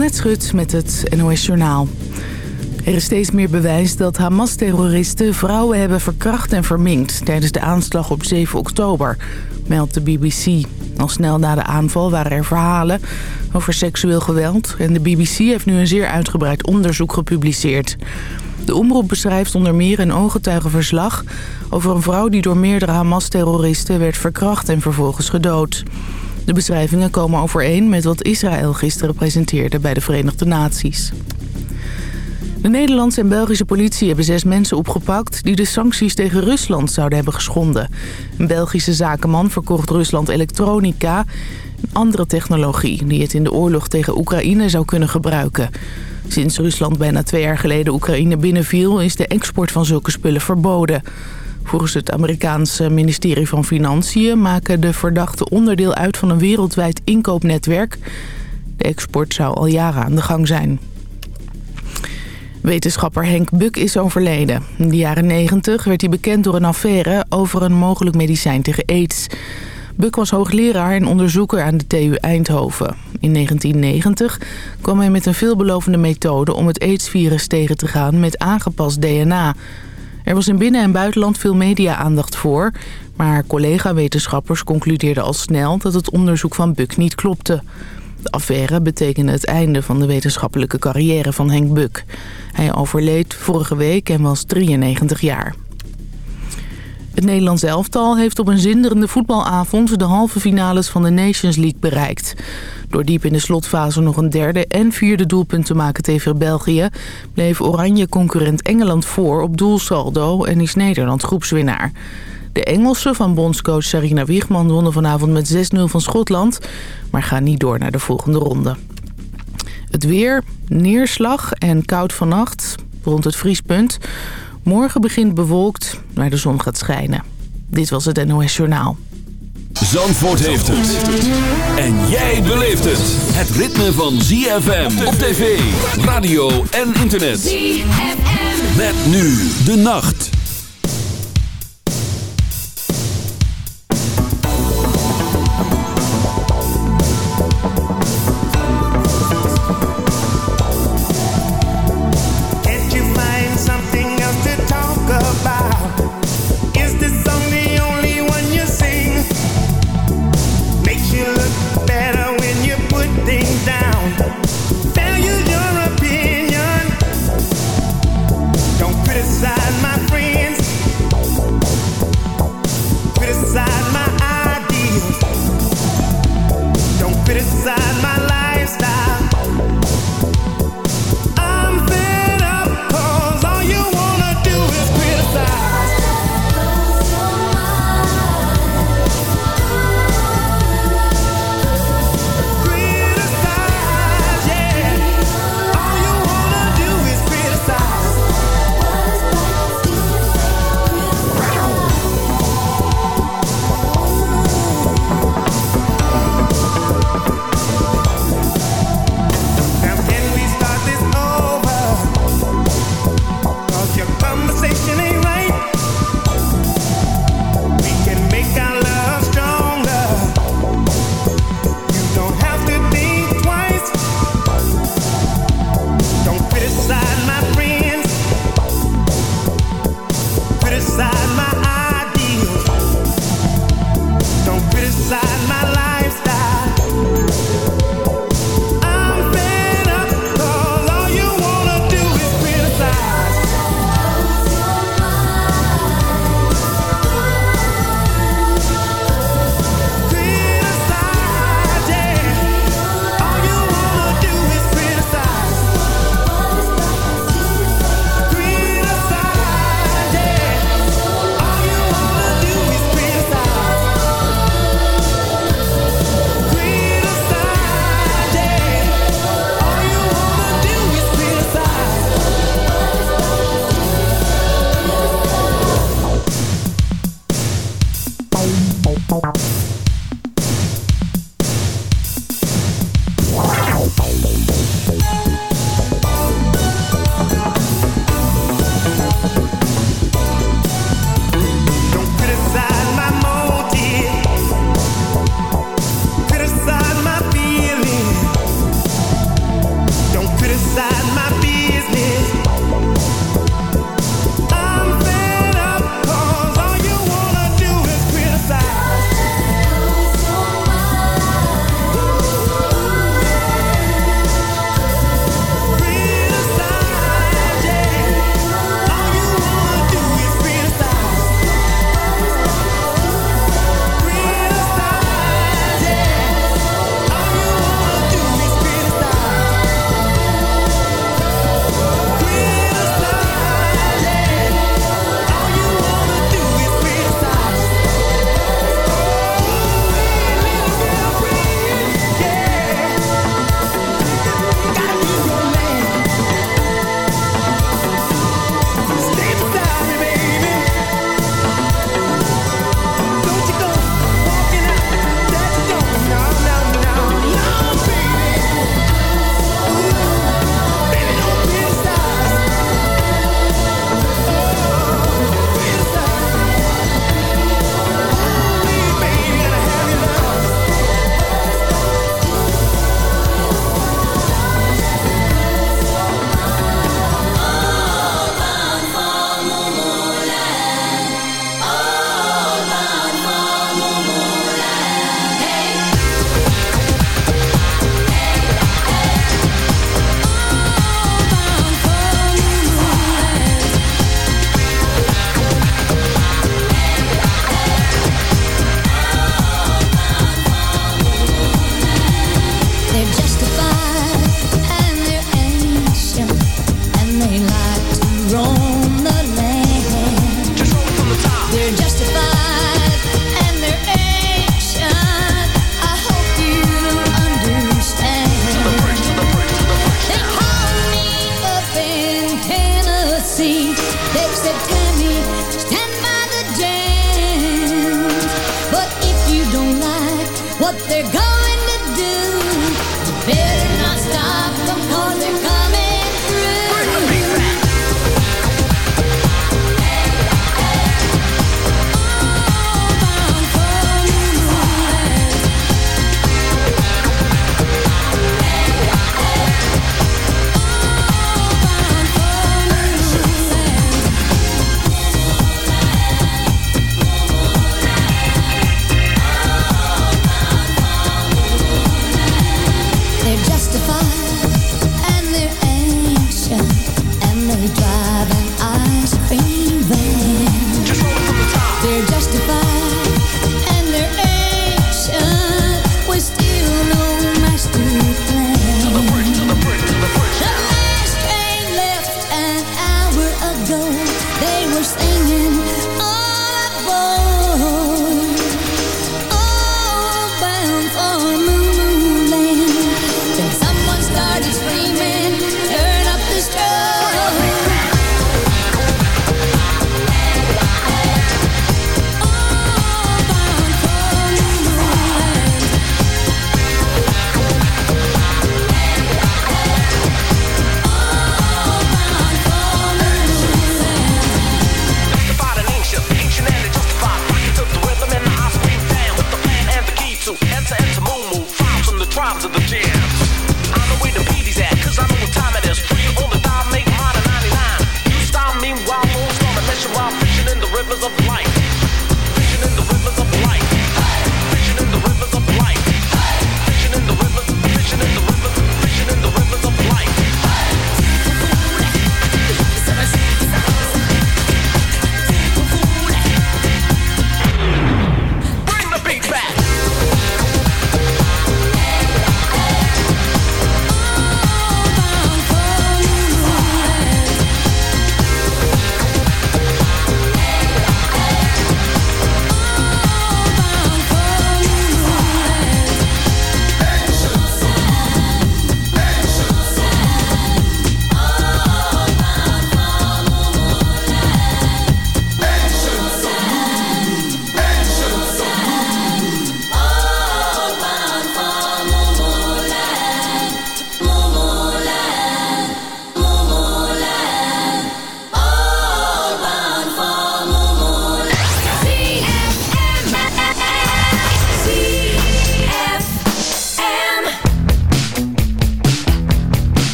Annette Schut met het NOS Journaal. Er is steeds meer bewijs dat Hamas-terroristen vrouwen hebben verkracht en verminkt... tijdens de aanslag op 7 oktober, meldt de BBC. Al snel na de aanval waren er verhalen over seksueel geweld... en de BBC heeft nu een zeer uitgebreid onderzoek gepubliceerd. De omroep beschrijft onder meer een ooggetuigenverslag... over een vrouw die door meerdere Hamas-terroristen werd verkracht en vervolgens gedood. De beschrijvingen komen overeen met wat Israël gisteren presenteerde bij de Verenigde Naties. De Nederlandse en Belgische politie hebben zes mensen opgepakt... die de sancties tegen Rusland zouden hebben geschonden. Een Belgische zakenman verkocht Rusland elektronica... een andere technologie die het in de oorlog tegen Oekraïne zou kunnen gebruiken. Sinds Rusland bijna twee jaar geleden Oekraïne binnenviel... is de export van zulke spullen verboden. Volgens het Amerikaanse ministerie van Financiën maken de verdachten onderdeel uit van een wereldwijd inkoopnetwerk. De export zou al jaren aan de gang zijn. Wetenschapper Henk Buck is overleden. In de jaren 90 werd hij bekend door een affaire over een mogelijk medicijn tegen aids. Buk was hoogleraar en onderzoeker aan de TU Eindhoven. In 1990 kwam hij met een veelbelovende methode om het aidsvirus tegen te gaan met aangepast DNA. Er was in binnen- en buitenland veel media-aandacht voor... maar collega-wetenschappers concludeerden al snel dat het onderzoek van Buck niet klopte. De affaire betekende het einde van de wetenschappelijke carrière van Henk Buck. Hij overleed vorige week en was 93 jaar. Het Nederlands elftal heeft op een zinderende voetbalavond de halve finales van de Nations League bereikt. Door diep in de slotfase nog een derde en vierde doelpunt te maken tegen België... bleef Oranje concurrent Engeland voor op doelsaldo en is Nederland groepswinnaar. De Engelsen van bondscoach Sarina Wiegman wonnen vanavond met 6-0 van Schotland... maar gaan niet door naar de volgende ronde. Het weer, neerslag en koud vannacht rond het vriespunt. Morgen begint bewolkt, maar de zon gaat schijnen. Dit was het NOS Journaal. Zandvoort heeft het. En jij beleeft het. Het ritme van ZFM op tv, radio en internet. ZFM. Met nu de nacht.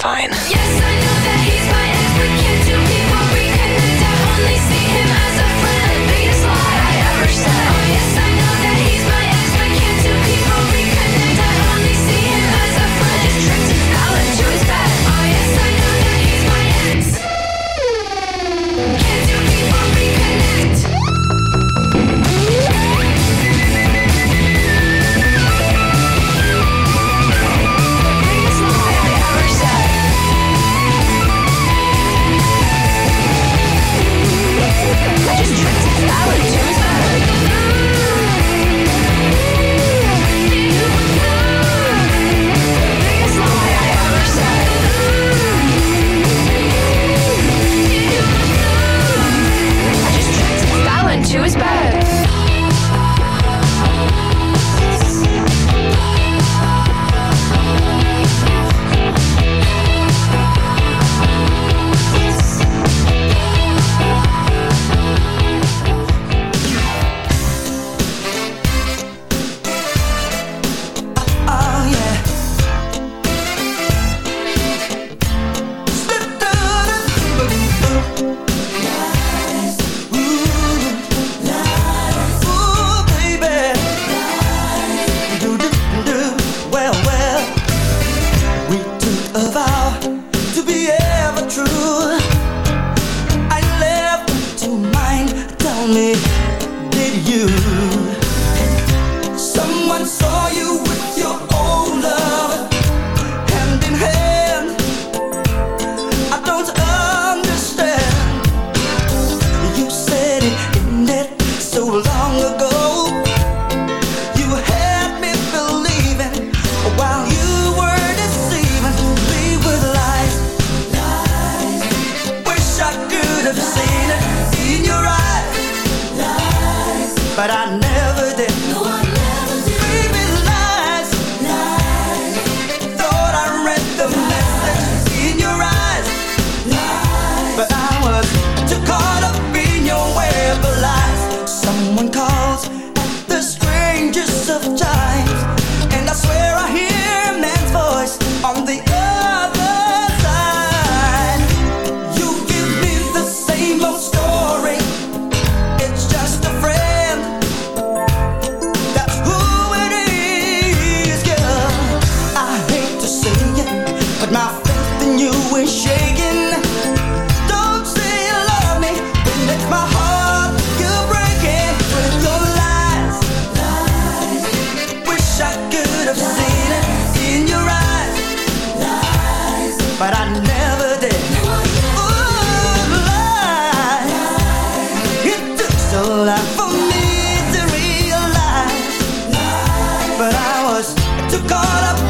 fine. Yes! you. too caught up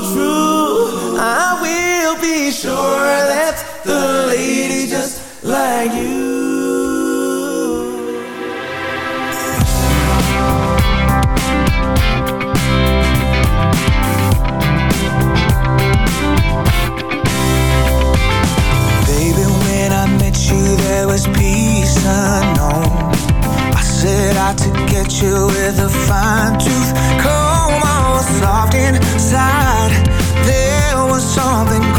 true. I will be sure that's the lady just like you. Baby, when I met you, there was peace unknown. I set out to get you with a fine tooth comb inside there was something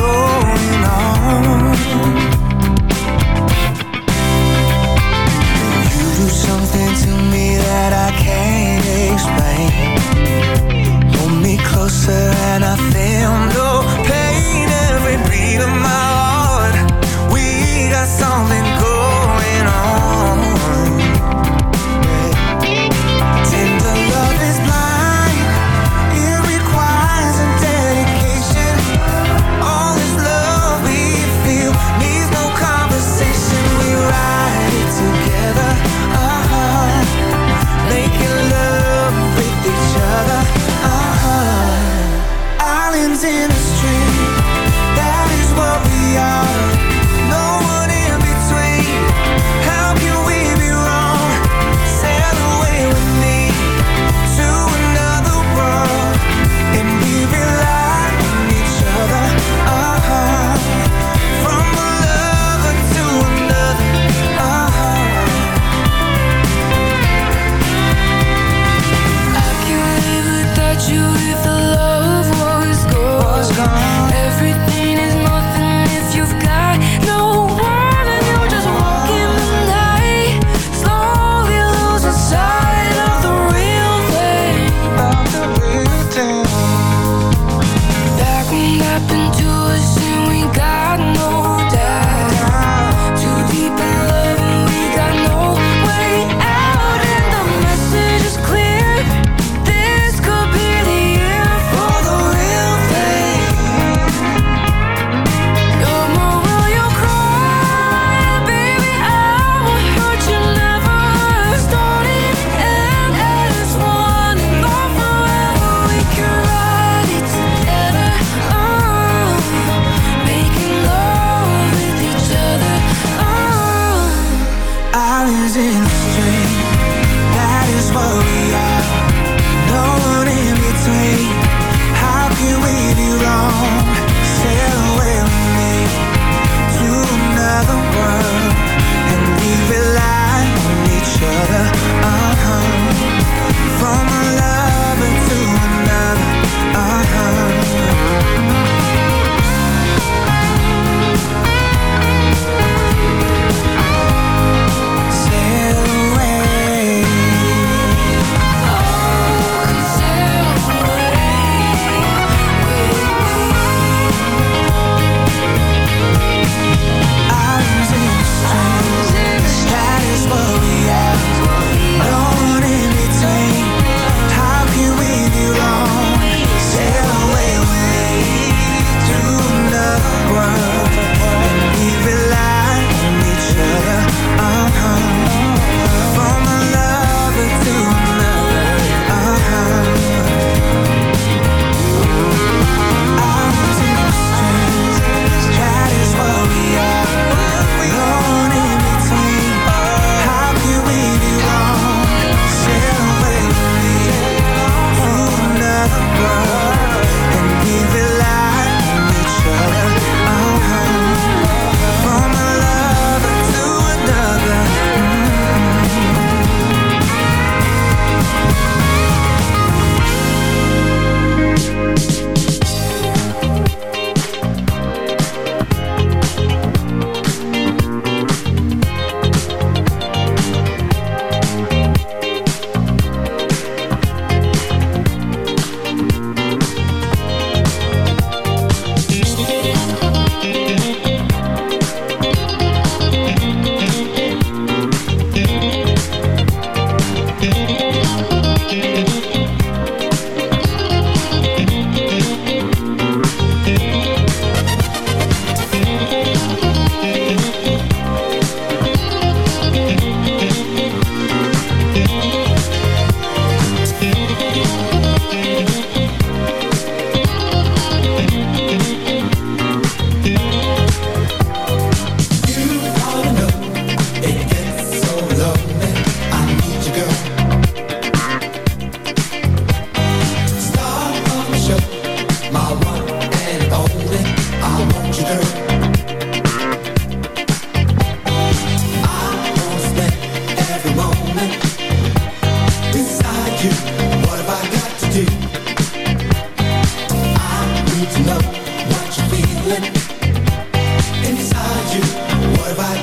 Bye.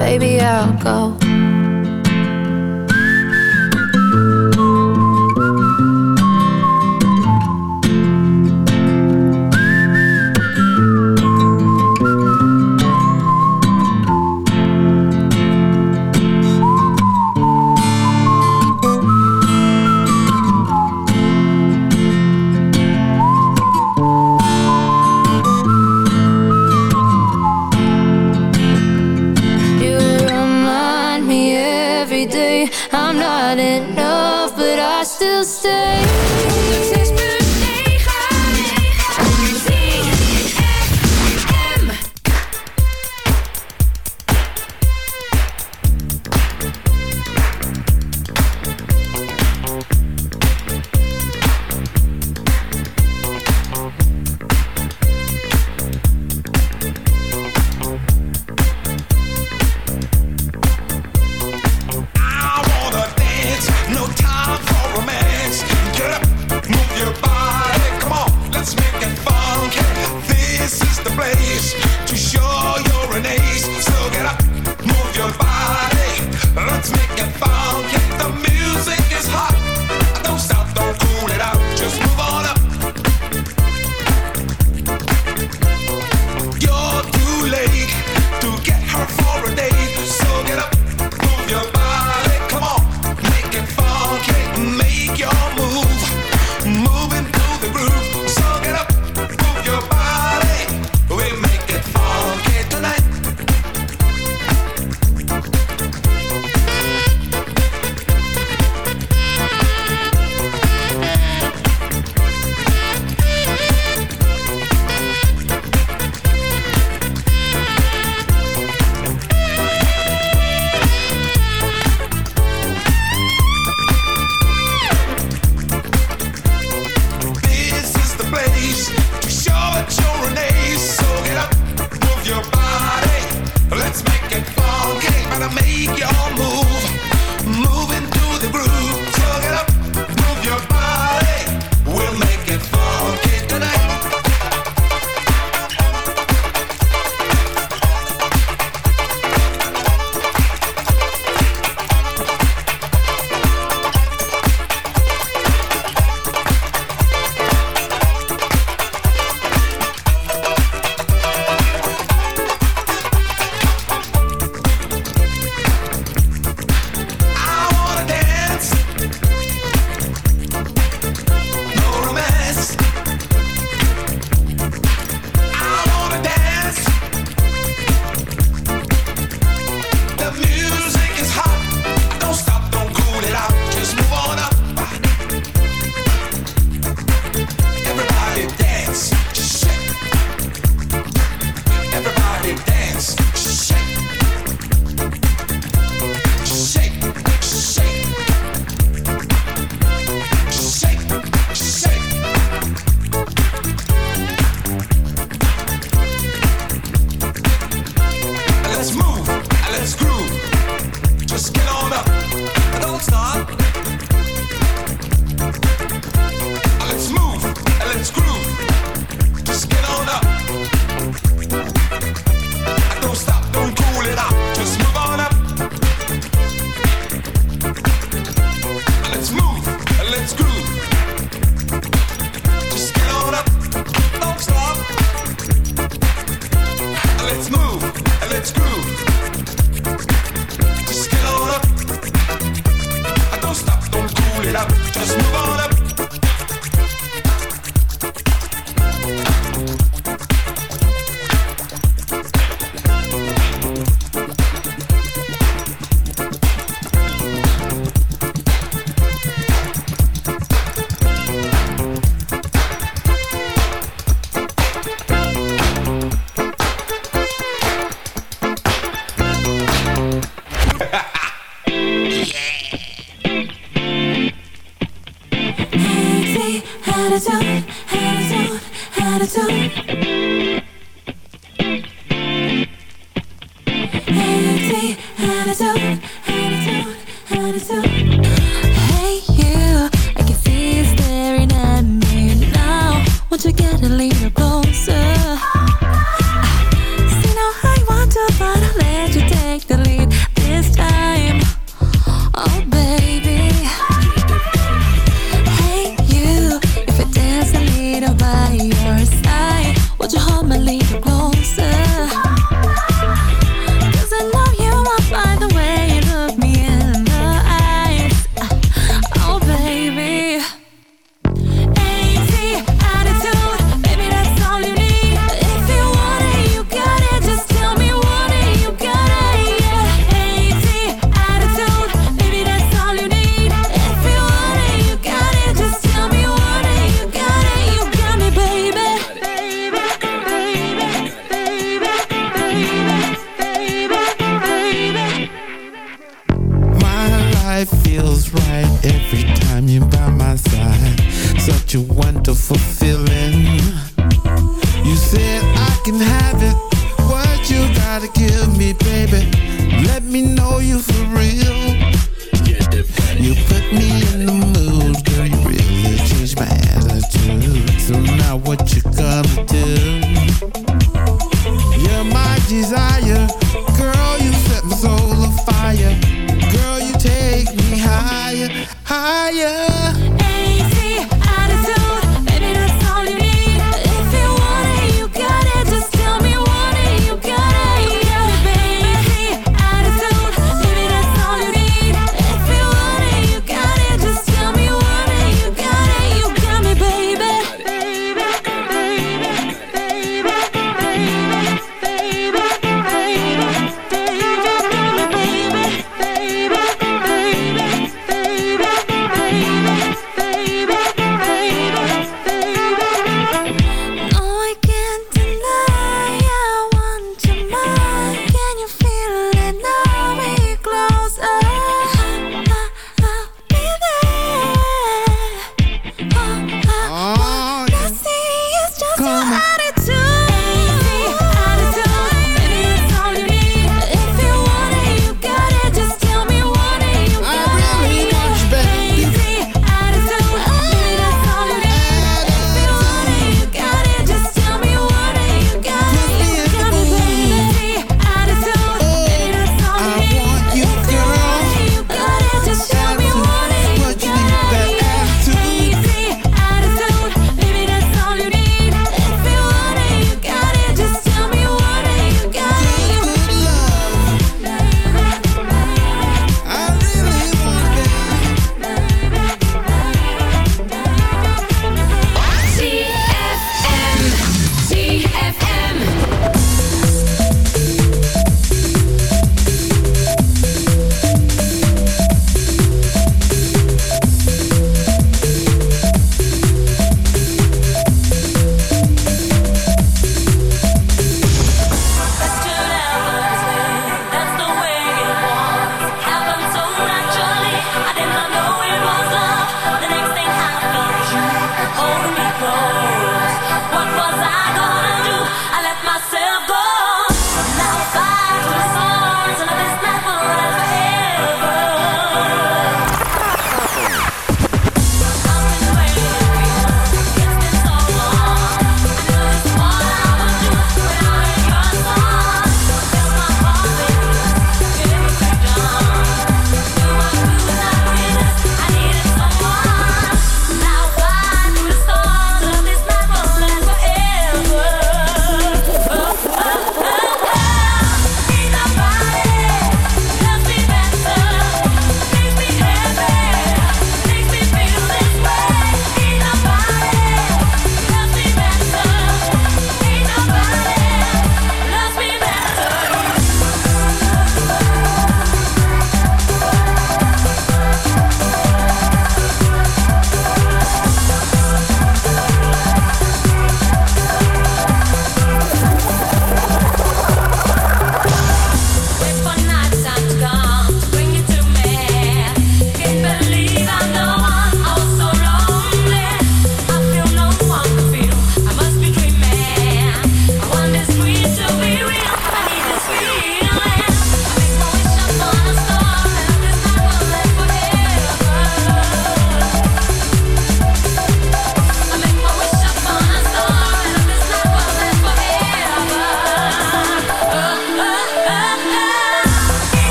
baby, I'll go.